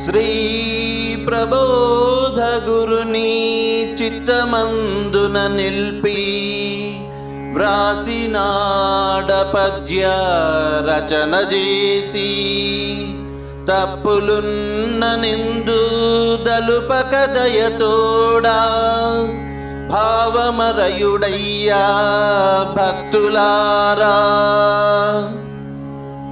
శ్రీ ప్రబోధ గురుని చిత్తమందున నిల్పి వ్రాసినాడ పద్య రచన చేసి తప్పులున్న నిందు దలుపక దయతోడా భావమరయుడయ్యా భక్తులారా.